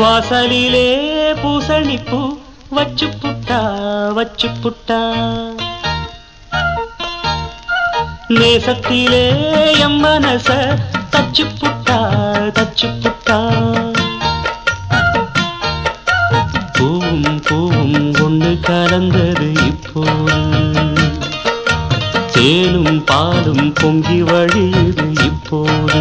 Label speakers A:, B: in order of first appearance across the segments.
A: வாசலிலே பூசணிப்பூ வச்சு புட்டா வச்சு புட்டா நேசத்திலே எம் மனச தச்சு புட்டா தச்சு புட்டா பூவும் பூவும் ஒன்று கலந்தது இப்போது தேனும் பாலும் பொங்கி வழியுது இப்போது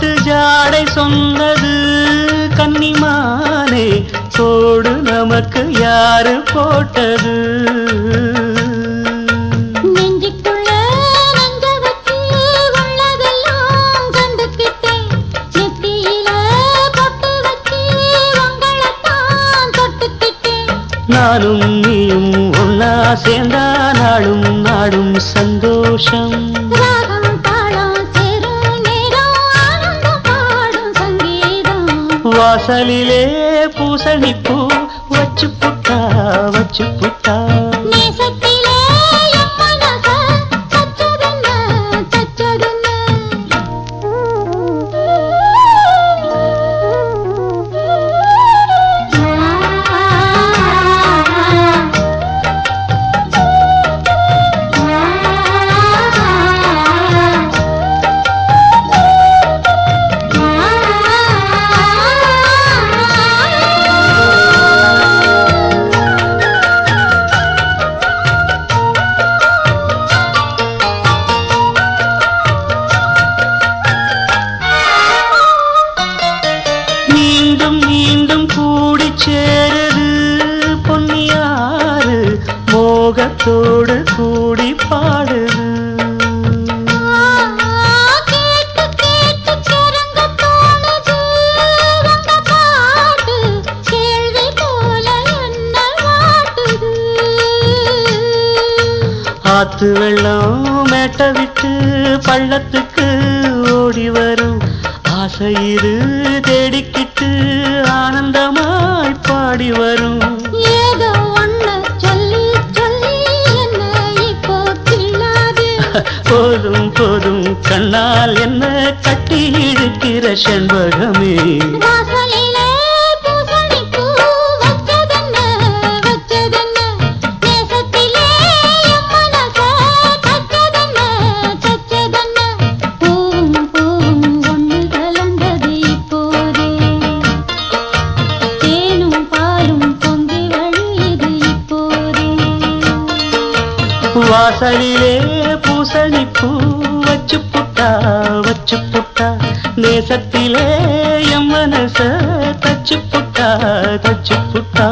A: போட்டு ஜாடை சொன்னது கன்னிமானே கோடு நமக்கு யாரு போட்டது? நானும் நீயும் ஒன்னா சேர்ந்தா நாடும் நாடும் சந்தோஷம். வாசலிலே பூசணிப்பூ வச்சு புட்டா வச்சு புட்டா மீண்டும் மீண்டும் கூடி சேரது பொன்னியாறு மோகத்தோடு கூடி பாடுது. ஆத்து வெள்ளம் மேட்ட விட்டு பள்ளத்துக்கு ஓடி வரும் ஆசையிரு தேடிக்கிட்டு ஆனந்தமாய் பாடி வரும்.
B: ஏதோ ஒண்ணு சொல்லி சொல்லி என்ன இப்போ கிள்ளாது?
A: போதும் போதும் கண்ணால் என்ன கட்டி இழுக்கிற செண்பகமே?
B: வாசலிலே
A: பூசணி பூ வச்சு புட்டா வச்சு புட்டா நேசத்திலே எம்மனச தச்சு புட்டா தச்சு புட்டா